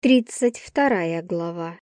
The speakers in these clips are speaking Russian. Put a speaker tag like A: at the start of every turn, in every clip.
A: Тридцать вторая глава.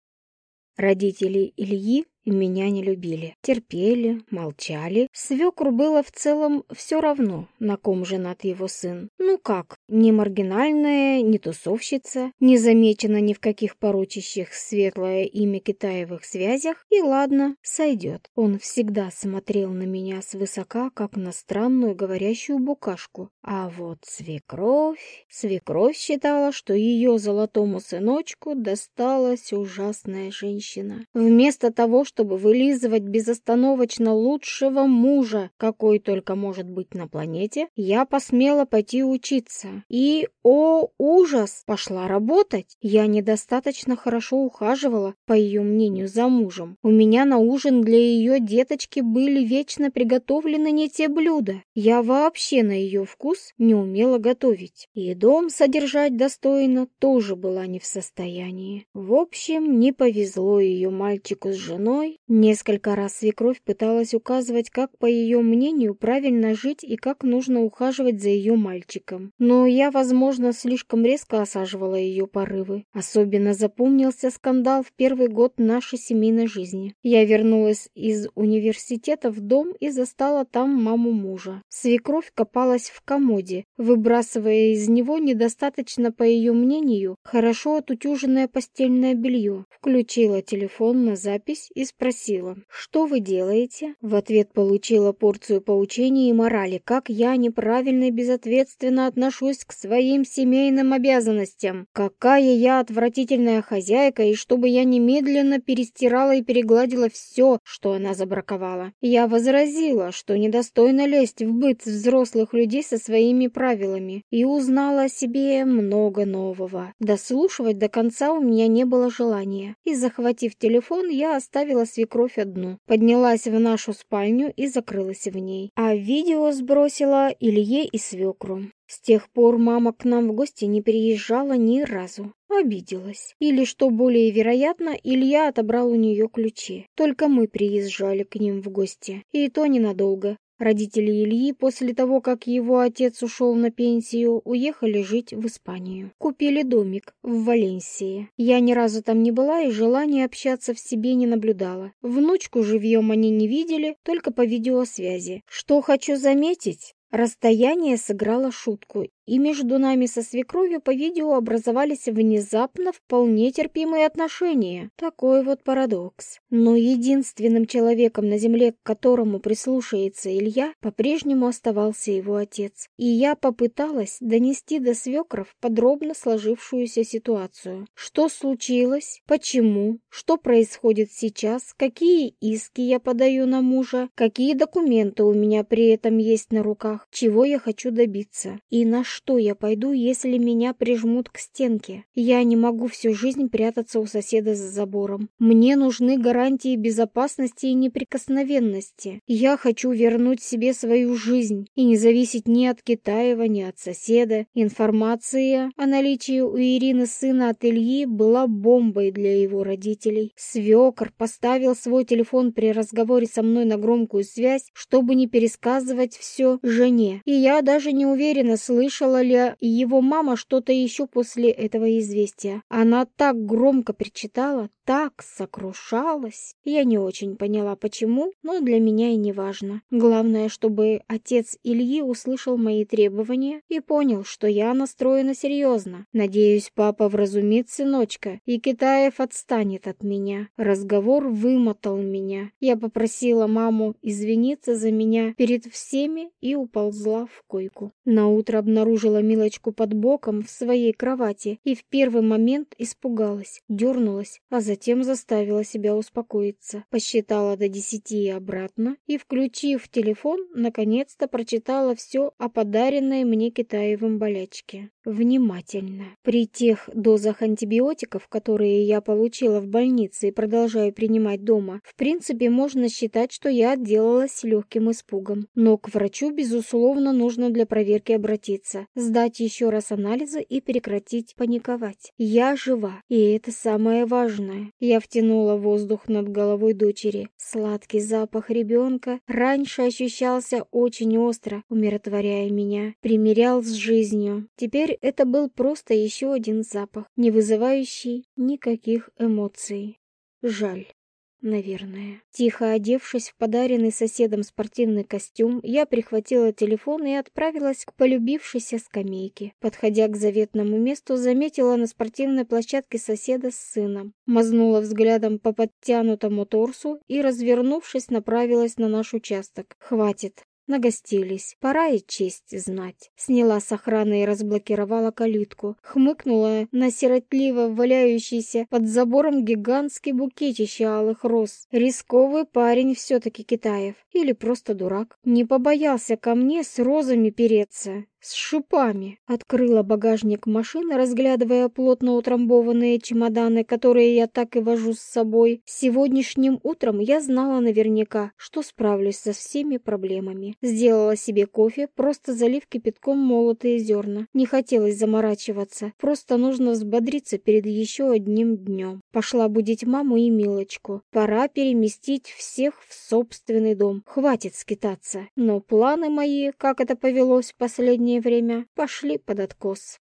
A: Родители Ильи меня не любили. Терпели, молчали. Свекру было в целом все равно, на ком женат его сын. Ну как, не маргинальная, не тусовщица, не замечена ни в каких порочащих светлое имя Китаевых связях, и ладно, сойдет. Он всегда смотрел на меня свысока, как на странную говорящую букашку. А вот свекровь... Свекровь считала, что ее золотому сыночку досталась ужасная женщина. Вместо того, чтобы вылизывать безостановочно лучшего мужа, какой только может быть на планете, я посмела пойти учиться. И, о ужас, пошла работать. Я недостаточно хорошо ухаживала, по ее мнению, за мужем. У меня на ужин для ее деточки были вечно приготовлены не те блюда. Я вообще на ее вкус не умела готовить. И дом содержать достойно тоже была не в состоянии. В общем, не повезло ее мальчику с женой, мной, несколько раз свекровь пыталась указывать, как, по ее мнению, правильно жить и как нужно ухаживать за ее мальчиком. Но я, возможно, слишком резко осаживала ее порывы. Особенно запомнился скандал в первый год нашей семейной жизни. Я вернулась из университета в дом и застала там маму мужа. Свекровь копалась в комоде, выбрасывая из него недостаточно, по ее мнению, хорошо отутюженное постельное белье. Включила телефон на запись и спросила, «Что вы делаете?» В ответ получила порцию поучений и морали, как я неправильно и безответственно отношусь к своим семейным обязанностям, какая я отвратительная хозяйка, и чтобы я немедленно перестирала и перегладила все, что она забраковала. Я возразила, что недостойно лезть в быт взрослых людей со своими правилами, и узнала о себе много нового. Дослушивать до конца у меня не было желания, и, захватив телефон, я оставила свекровь одну, поднялась в нашу спальню и закрылась в ней. А видео сбросила Илье и свекру. С тех пор мама к нам в гости не приезжала ни разу. Обиделась. Или, что более вероятно, Илья отобрал у нее ключи. Только мы приезжали к ним в гости. И то ненадолго. Родители Ильи после того, как его отец ушел на пенсию, уехали жить в Испанию. Купили домик в Валенсии. Я ни разу там не была и желания общаться в себе не наблюдала. Внучку живьем они не видели, только по видеосвязи. Что хочу заметить, Расстояние сыграло шутку, и между нами со свекровью по видео образовались внезапно вполне терпимые отношения. Такой вот парадокс. Но единственным человеком на земле, к которому прислушается Илья, по-прежнему оставался его отец. И я попыталась донести до свекров подробно сложившуюся ситуацию. Что случилось? Почему? Что происходит сейчас? Какие иски я подаю на мужа? Какие документы у меня при этом есть на руках? Чего я хочу добиться? И на я пойду, если меня прижмут к стенке? Я не могу всю жизнь прятаться у соседа за забором. Мне нужны гарантии безопасности и неприкосновенности. Я хочу вернуть себе свою жизнь и не зависеть ни от Китаева, ни от соседа. Информация о наличии у Ирины сына от Ильи была бомбой для его родителей. Свекор поставил свой телефон при разговоре со мной на громкую связь, чтобы не пересказывать все жене. И я даже не уверена, слышала ли его мама что-то еще после этого известия. Она так громко причитала, так сокрушалась. Я не очень поняла, почему, но для меня и не важно. Главное, чтобы отец Ильи услышал мои требования и понял, что я настроена серьезно. Надеюсь, папа вразумит сыночка, и Китаев отстанет от меня. Разговор вымотал меня. Я попросила маму извиниться за меня перед всеми и уползла в койку. Наутро обнаружила Милочку под боком в своей кровати и в первый момент испугалась, дернулась, а Затем заставила себя успокоиться, посчитала до десяти и обратно и, включив телефон, наконец-то прочитала все о подаренной мне Китаевым болячке. Внимательно. При тех дозах антибиотиков, которые я получила в больнице и продолжаю принимать дома, в принципе можно считать, что я отделалась легким испугом. Но к врачу, безусловно, нужно для проверки обратиться, сдать еще раз анализы и прекратить паниковать. Я жива, и это самое важное. Я втянула воздух над головой дочери. Сладкий запах ребенка раньше ощущался очень остро, умиротворяя меня, примирял с жизнью. Теперь теперь это был просто еще один запах, не вызывающий никаких эмоций. Жаль наверное. Тихо одевшись в подаренный соседом спортивный костюм, я прихватила телефон и отправилась к полюбившейся скамейке. Подходя к заветному месту, заметила на спортивной площадке соседа с сыном. Мазнула взглядом по подтянутому торсу и, развернувшись, направилась на наш участок. Хватит. Нагостились. Пора и честь знать. Сняла с охраны и разблокировала калитку. Хмыкнула на сиротливо валяющийся под забором гигантский букетище алых роз. Рисковый парень все-таки Китаев. Или просто дурак. Не побоялся ко мне с розами переться с шипами. Открыла багажник машины, разглядывая плотно утрамбованные чемоданы, которые я так и вожу с собой. Сегодняшним утром я знала наверняка, что справлюсь со всеми проблемами. Сделала себе кофе, просто залив кипятком молотые зерна. Не хотелось заморачиваться, просто нужно взбодриться перед еще одним днем. Пошла будить маму и Милочку. Пора переместить всех в собственный дом. Хватит скитаться. Но планы мои, как это повелось в последнее время, пошли под откос.